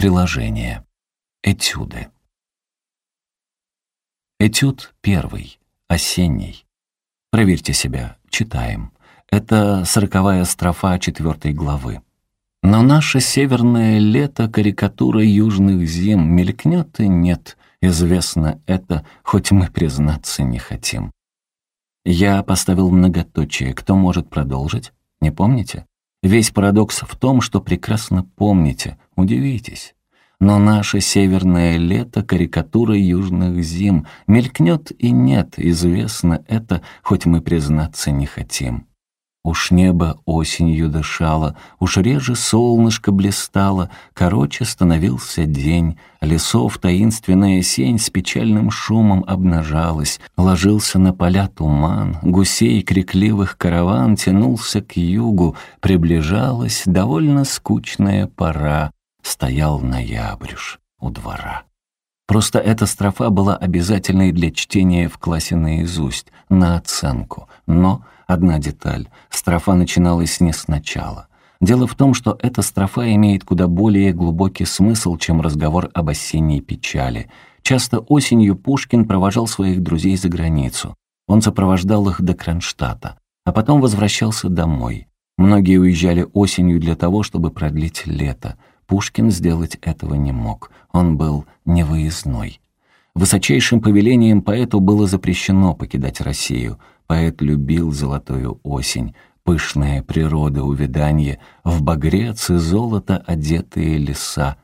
Приложение. Этюды. Этюд первый, осенний. Проверьте себя, читаем. Это сороковая строфа четвертой главы. Но наше северное лето карикатура южных зим мелькнет и нет. Известно это, хоть мы признаться не хотим. Я поставил многоточие. Кто может продолжить? Не помните? Весь парадокс в том, что прекрасно помните. Удивитесь. Но наше северное лето — карикатура южных зим. Мелькнет и нет, известно это, хоть мы признаться не хотим. Уж небо осенью дышало, уж реже солнышко блистало, короче становился день, лесов таинственная сень с печальным шумом обнажалась, ложился на поля туман, гусей крикливых караван тянулся к югу, приближалась довольно скучная пора, стоял ноябрюш у двора. Просто эта строфа была обязательной для чтения в классе наизусть, на оценку, но Одна деталь. Строфа начиналась не сначала. Дело в том, что эта строфа имеет куда более глубокий смысл, чем разговор об осенней печали. Часто осенью Пушкин провожал своих друзей за границу. Он сопровождал их до Кронштадта, а потом возвращался домой. Многие уезжали осенью для того, чтобы продлить лето. Пушкин сделать этого не мог. Он был невыездной. Высочайшим повелением поэту было запрещено покидать Россию. Поэт любил золотую осень, пышная природа увяданье, в багрец и золото одетые леса.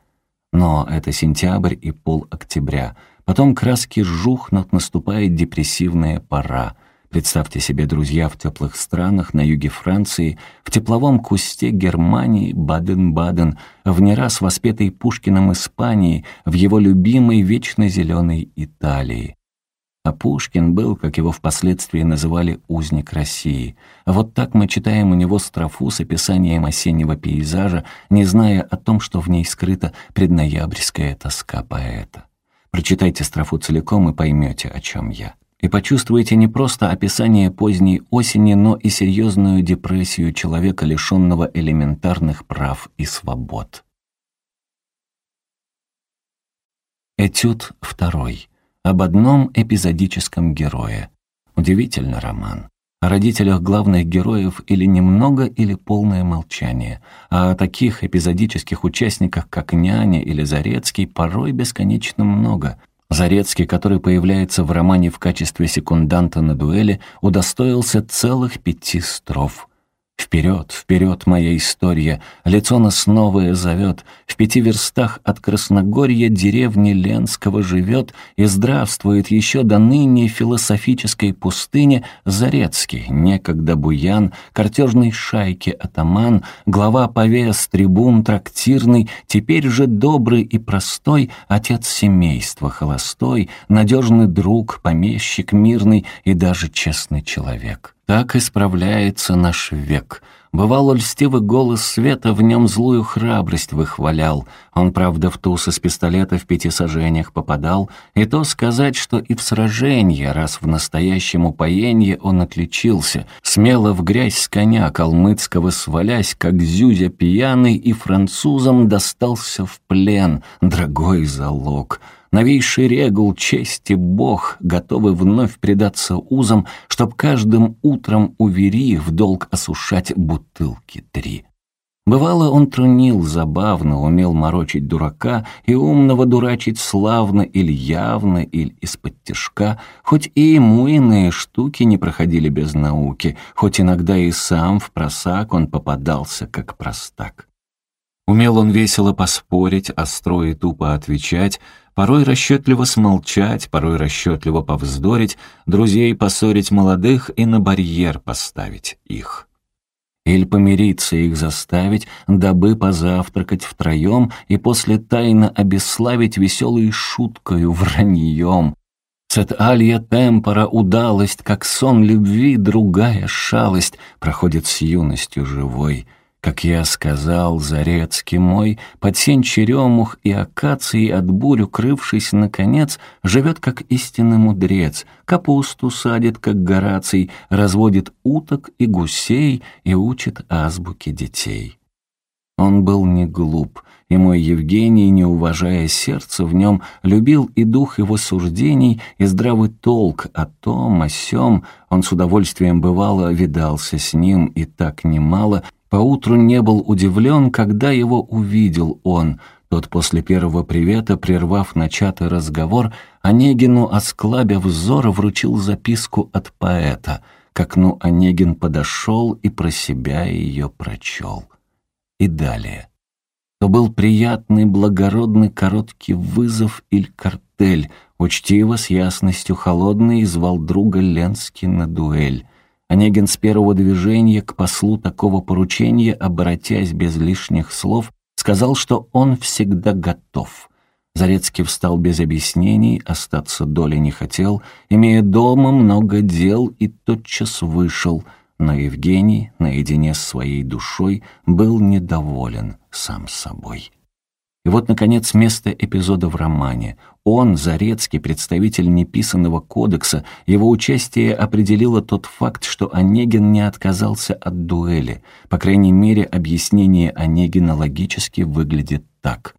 Но это сентябрь и пол октября. Потом краски жухнут, наступает депрессивная пора. Представьте себе, друзья, в теплых странах, на юге Франции, в тепловом кусте Германии, Баден-Баден, в не раз воспетой Пушкиным Испании, в его любимой вечно зеленой Италии. А Пушкин был, как его впоследствии называли, узник России. Вот так мы читаем у него строфу с описанием осеннего пейзажа, не зная о том, что в ней скрыта предноябрьская тоска поэта. Прочитайте строфу целиком и поймете, о чем я. И почувствуете не просто описание поздней осени, но и серьезную депрессию человека, лишенного элементарных прав и свобод. Этюд второй об одном эпизодическом герое. Удивительно роман. О родителях главных героев или немного, или полное молчание. А о таких эпизодических участниках, как няня или Зарецкий, порой бесконечно много. Зарецкий, который появляется в романе в качестве секунданта на дуэли, удостоился целых пяти строф. Вперед, вперед, моя история, лицо нас новое зовет. В пяти верстах от Красногорья деревни Ленского живет и здравствует еще до ныне философической пустыне Зарецкий, некогда буян, картежной шайки атаман, глава повес, трибун трактирный, теперь же добрый и простой, отец семейства холостой, надежный друг, помещик мирный и даже честный человек. Так исправляется наш век. Бывало, льстивый голос света в нем злую храбрость выхвалял. Он, правда, в туз из пистолета в пяти сажениях попадал, и то сказать, что и в сраженье, раз в настоящем упоенье он отличился, смело в грязь с коня калмыцкого свалясь, как зюзя пьяный, и французам достался в плен, дорогой залог — новейший регул, чести Бог, готовы вновь предаться узам, чтоб каждым утром увери в долг осушать бутылки три. Бывало, он трунил забавно, умел морочить дурака и умного дурачить славно или явно, или из-под тяжка, хоть и ему иные штуки не проходили без науки, хоть иногда и сам в просак он попадался, как простак. Умел он весело поспорить, остро и тупо отвечать, порой расчетливо смолчать, порой расчетливо повздорить, друзей поссорить молодых и на барьер поставить их. Или помириться их заставить, дабы позавтракать втроем и после тайно обесславить веселой шуткою враньем. Сет алья темпора удалость, как сон любви, другая шалость проходит с юностью живой — как я сказал, Зарецкий мой, под сень черемух и акации от бурь укрывшись, наконец, живет как истинный мудрец, капусту садит, как Гораций, разводит уток и гусей и учит азбуке детей. Он был не глуп, и мой Евгений, не уважая сердце в нем, любил и дух его суждений, и здравый толк о том, о сём. Он с удовольствием бывало видался с ним, и так немало. Поутру не был удивлен, когда его увидел он. Тот после первого привета, прервав начатый разговор, Онегину, осклабя взор, вручил записку от поэта. К окну Онегин подошел и про себя ее прочел. И далее то был приятный, благородный, короткий вызов или картель, учтиво, с ясностью холодной, звал друга Ленский на дуэль. Онегин с первого движения к послу такого поручения, обратясь без лишних слов, сказал, что он всегда готов. Зарецкий встал без объяснений, остаться доли не хотел, имея дома много дел, и тотчас вышел — но Евгений, наедине с своей душой, был недоволен сам собой. И вот, наконец, место эпизода в романе. Он, Зарецкий, представитель неписанного кодекса, его участие определило тот факт, что Онегин не отказался от дуэли. По крайней мере, объяснение Онегина логически выглядит так.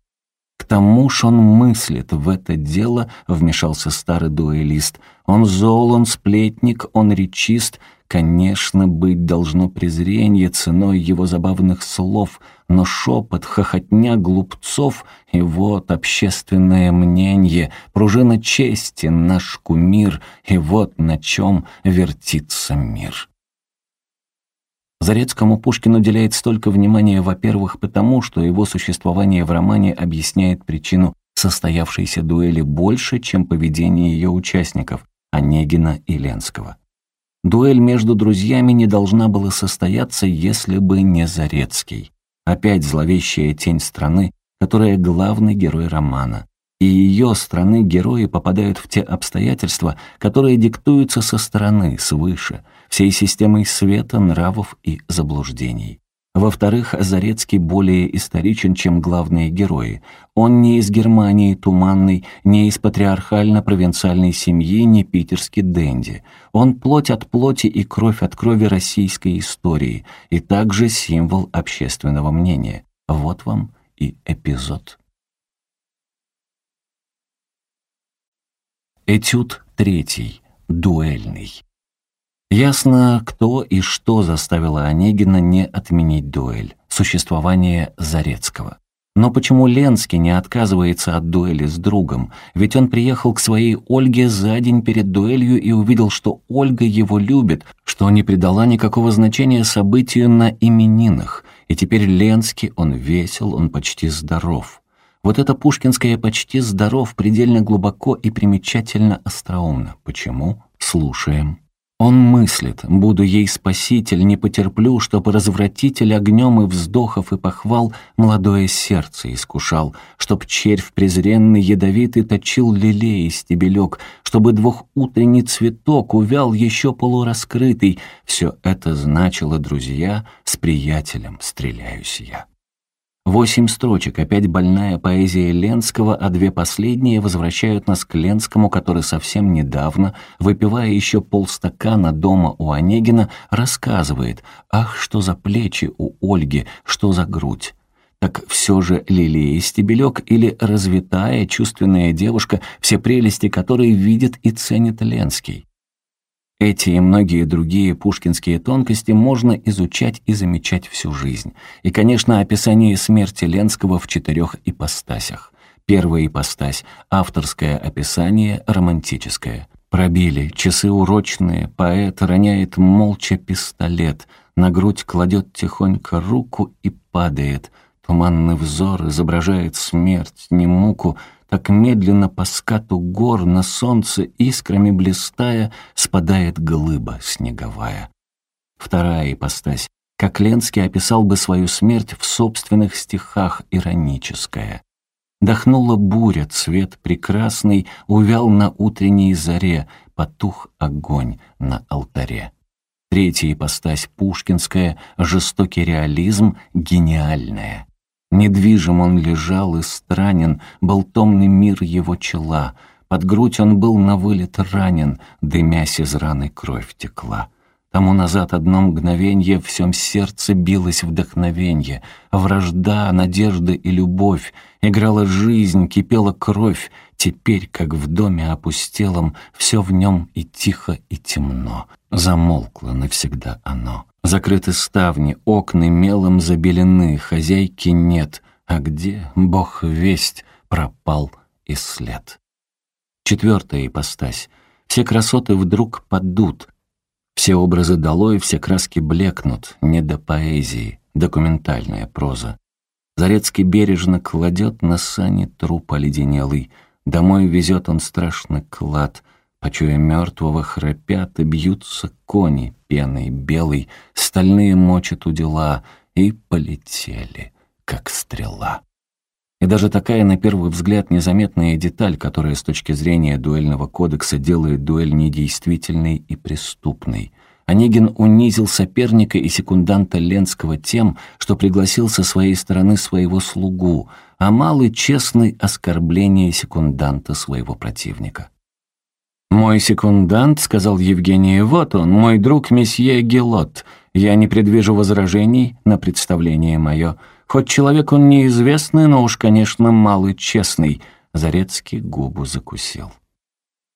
К тому ж он мыслит в это дело, вмешался старый дуэлист. Он зол, он сплетник, он речист, Конечно, быть должно презрение ценой его забавных слов, но шепот, хохотня глупцов, и вот общественное мнение, пружина чести, наш кумир, и вот на чем вертится мир. Зарецкому Пушкин уделяет столько внимания, во-первых, потому, что его существование в романе объясняет причину состоявшейся дуэли больше, чем поведение ее участников, Онегина и Ленского. Дуэль между друзьями не должна была состояться, если бы не Зарецкий. Опять зловещая тень страны, которая главный герой романа. И ее страны герои попадают в те обстоятельства, которые диктуются со стороны, свыше, всей системой света, нравов и заблуждений. Во-вторых, Зарецкий более историчен, чем главные герои. Он не из Германии туманной, не из патриархально-провинциальной семьи, не питерский денди. Он плоть от плоти и кровь от крови российской истории, и также символ общественного мнения. Вот вам и эпизод. Этюд третий. Дуэльный. Ясно, кто и что заставило Онегина не отменить дуэль, существование Зарецкого. Но почему Ленский не отказывается от дуэли с другом? Ведь он приехал к своей Ольге за день перед дуэлью и увидел, что Ольга его любит, что не придала никакого значения событию на именинах. И теперь Ленский, он весел, он почти здоров. Вот это пушкинское «почти здоров» предельно глубоко и примечательно остроумно. Почему? Слушаем. Он мыслит, буду ей спаситель, не потерплю, чтоб развратитель огнем и вздохов и похвал молодое сердце искушал, чтоб червь презренный ядовитый точил лилей стебелек, чтобы двухутренний цветок увял еще полураскрытый. Все это значило, друзья, с приятелем стреляюсь я. Восемь строчек, опять больная поэзия Ленского, а две последние возвращают нас к Ленскому, который совсем недавно, выпивая еще полстакана дома у Онегина, рассказывает «Ах, что за плечи у Ольги, что за грудь!» Так все же лилия стебелек или развитая чувственная девушка, все прелести которой видит и ценит Ленский. Эти и многие другие пушкинские тонкости можно изучать и замечать всю жизнь. И, конечно, описание смерти Ленского в четырех ипостасях. Первая ипостась — авторское описание, романтическое. Пробили, часы урочные, поэт роняет молча пистолет, на грудь кладет тихонько руку и падает. Туманный взор изображает смерть, не муку — так медленно по скату гор на солнце искрами блистая спадает глыба снеговая. Вторая ипостась. Как Ленский описал бы свою смерть в собственных стихах ироническая. Дохнула буря, цвет прекрасный увял на утренней заре, потух огонь на алтаре. Третья ипостась пушкинская, жестокий реализм, гениальная. Недвижим он лежал и странен, был томный мир его чела. Под грудь он был на вылет ранен, дымясь из раны кровь текла. Тому назад одно мгновенье в всем сердце билось вдохновенье. Вражда, надежда и любовь. Играла жизнь, кипела кровь. Теперь, как в доме опустелом, все в нем и тихо, и темно. Замолкло навсегда оно. Закрыты ставни, окна мелом забелены, хозяйки нет. А где, бог весть, пропал и след. Четвертая ипостась. Все красоты вдруг падут — все образы долой, все краски блекнут, не до поэзии, документальная проза. Зарецкий бережно кладет на сани труп оледенелый, домой везет он страшный клад, почуя мертвого храпят и бьются кони пеной белой, стальные мочат у дела и полетели, как стрела. И даже такая, на первый взгляд, незаметная деталь, которая с точки зрения дуэльного кодекса делает дуэль недействительной и преступной. Онегин унизил соперника и секунданта Ленского тем, что пригласил со своей стороны своего слугу, а малый честный оскорбление секунданта своего противника. «Мой секундант», — сказал Евгений, — «вот он, мой друг месье Гелот. Я не предвижу возражений на представление мое». Хоть человек он неизвестный, но уж, конечно, малый честный. Зарецкий губу закусил.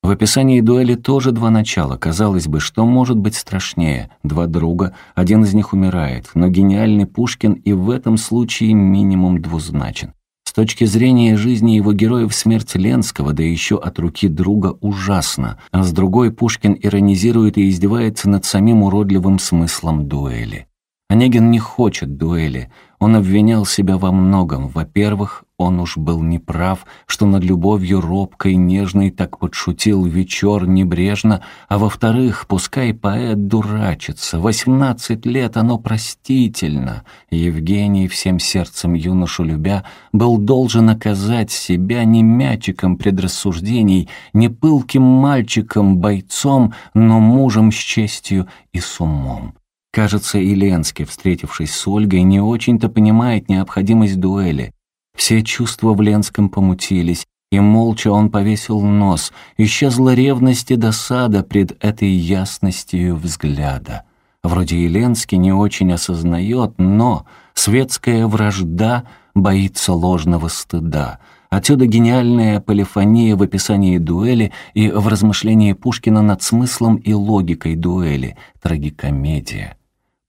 В описании дуэли тоже два начала. Казалось бы, что может быть страшнее? Два друга, один из них умирает, но гениальный Пушкин и в этом случае минимум двузначен. С точки зрения жизни его героев смерть Ленского, да еще от руки друга, ужасна, а с другой Пушкин иронизирует и издевается над самим уродливым смыслом дуэли. Онегин не хочет дуэли. Он обвинял себя во многом. Во-первых, он уж был неправ, что над любовью робкой, нежной так подшутил вечер небрежно, а во-вторых, пускай поэт дурачится, восемнадцать лет оно простительно. Евгений, всем сердцем юношу любя, был должен оказать себя не мячиком предрассуждений, не пылким мальчиком-бойцом, но мужем с честью и с умом. Кажется, и Ленский, встретившись с Ольгой, не очень-то понимает необходимость дуэли. Все чувства в Ленском помутились, и молча он повесил нос. Исчезла ревность и досада пред этой ясностью взгляда. Вроде и Ленский не очень осознает, но светская вражда боится ложного стыда. Отсюда гениальная полифония в описании дуэли и в размышлении Пушкина над смыслом и логикой дуэли, трагикомедия.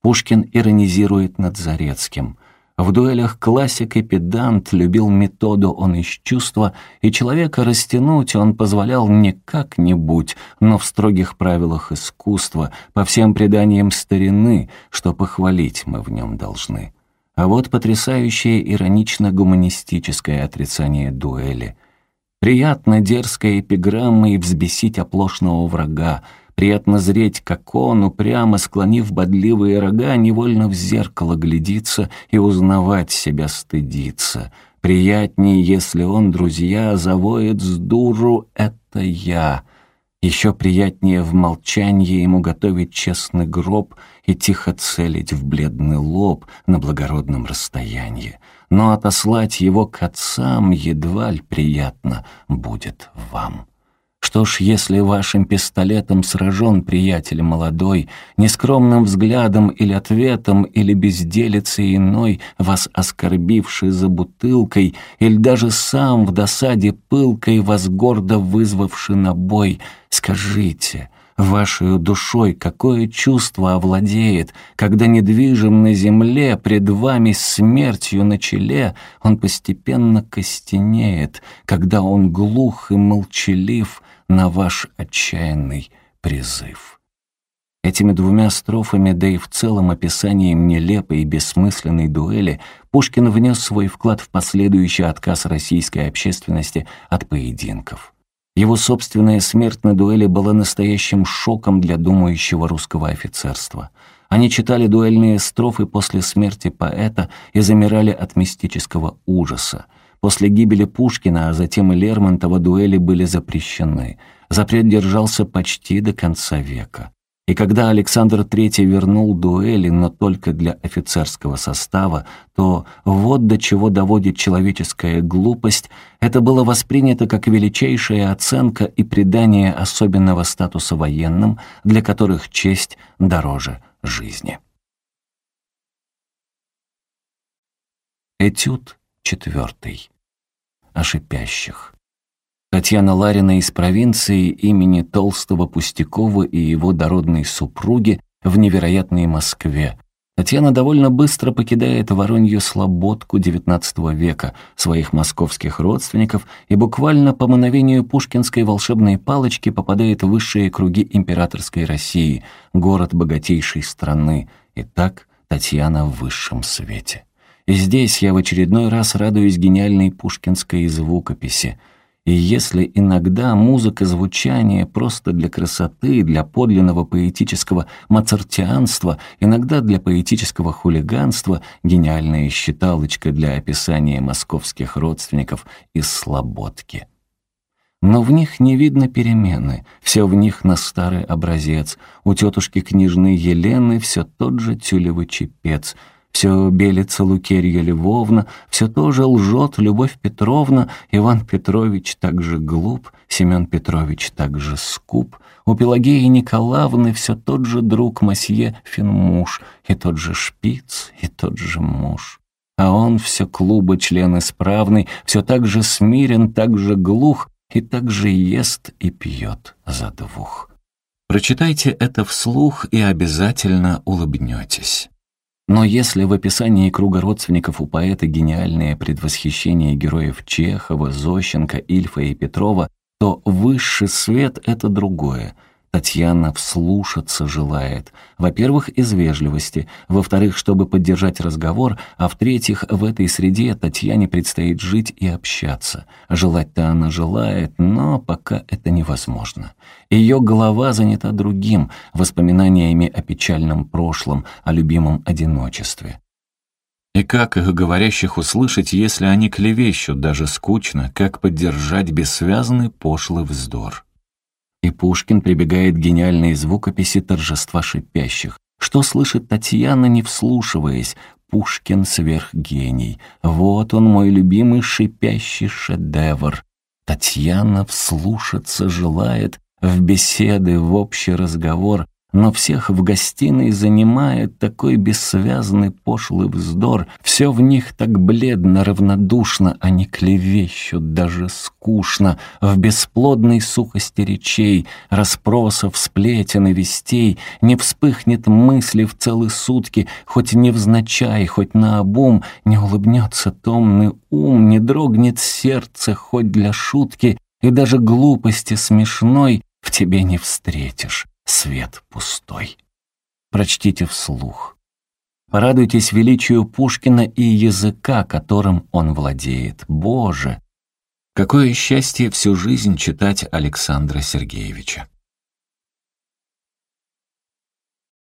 Пушкин иронизирует над Зарецким. В дуэлях классик и педант любил методу он из чувства, и человека растянуть он позволял не как-нибудь, но в строгих правилах искусства, по всем преданиям старины, что похвалить мы в нем должны. А вот потрясающее иронично-гуманистическое отрицание дуэли. Приятно дерзкая эпиграмма и взбесить оплошного врага, Приятно зреть, как он, упрямо склонив бодливые рога, невольно в зеркало глядится и узнавать себя стыдится. Приятнее, если он, друзья, завоет с дуру «это я». Еще приятнее в молчании ему готовить честный гроб и тихо целить в бледный лоб на благородном расстоянии. Но отослать его к отцам едва ли приятно будет вам. Что ж, если вашим пистолетом сражен приятель молодой, нескромным взглядом или ответом, или безделицей иной, вас оскорбивший за бутылкой, или даже сам в досаде пылкой вас гордо вызвавший на бой, скажите, вашей душой какое чувство овладеет, когда недвижим на земле, пред вами смертью на челе, он постепенно костенеет, когда он глух и молчалив, на ваш отчаянный призыв. Этими двумя строфами, да и в целом описанием нелепой и бессмысленной дуэли, Пушкин внес свой вклад в последующий отказ российской общественности от поединков. Его собственная смерть на дуэли была настоящим шоком для думающего русского офицерства. Они читали дуэльные строфы после смерти поэта и замирали от мистического ужаса. После гибели Пушкина, а затем и Лермонтова дуэли были запрещены. Запрет держался почти до конца века. И когда Александр III вернул дуэли, но только для офицерского состава, то вот до чего доводит человеческая глупость, это было воспринято как величайшая оценка и придание особенного статуса военным, для которых честь дороже жизни. Этюд четвертый. О шипящих. Татьяна Ларина из провинции имени Толстого Пустякова и его дородной супруги в невероятной Москве. Татьяна довольно быстро покидает Воронью Слободку XIX века, своих московских родственников, и буквально по мановению пушкинской волшебной палочки попадает в высшие круги императорской России, город богатейшей страны. И так Татьяна в высшем свете. И здесь я в очередной раз радуюсь гениальной пушкинской звукописи — и если иногда музыка звучания просто для красоты, для подлинного поэтического мацартианства, иногда для поэтического хулиганства, гениальная считалочка для описания московских родственников из Слободки. Но в них не видно перемены, все в них на старый образец. У тетушки княжны Елены все тот же тюлевый чепец — все белится Лукерья Львовна, все тоже лжет Любовь Петровна, Иван Петрович также глуп, Семен Петрович также скуп, у Пелагеи Николаевны все тот же друг Масье Финмуш, и тот же шпиц, и тот же муж. А он все клуба член исправный, все так же смирен, так же глух, и так же ест и пьет за двух. Прочитайте это вслух и обязательно улыбнетесь. Но если в описании круга родственников у поэта гениальное предвосхищение героев Чехова, Зощенко, Ильфа и Петрова, то высший свет — это другое — Татьяна вслушаться желает. Во-первых, из вежливости. Во-вторых, чтобы поддержать разговор. А в-третьих, в этой среде Татьяне предстоит жить и общаться. Желать-то она желает, но пока это невозможно. Ее голова занята другим, воспоминаниями о печальном прошлом, о любимом одиночестве. И как их говорящих услышать, если они клевещут, даже скучно, как поддержать бессвязный пошлый вздор? И Пушкин прибегает к гениальной звукописи торжества шипящих. Что слышит Татьяна, не вслушиваясь? Пушкин сверхгений. Вот он, мой любимый шипящий шедевр. Татьяна вслушаться желает в беседы, в общий разговор, но всех в гостиной занимает такой бессвязный пошлый вздор. Все в них так бледно, равнодушно, они клевещут, даже скучно, в бесплодной сухости речей, расспросов, сплетен и вестей, не вспыхнет мысли в целые сутки, хоть невзначай, хоть наобум, не улыбнется томный ум, не дрогнет сердце, хоть для шутки, и даже глупости смешной в тебе не встретишь свет пустой. Прочтите вслух. Порадуйтесь величию Пушкина и языка, которым он владеет. Боже! Какое счастье всю жизнь читать Александра Сергеевича.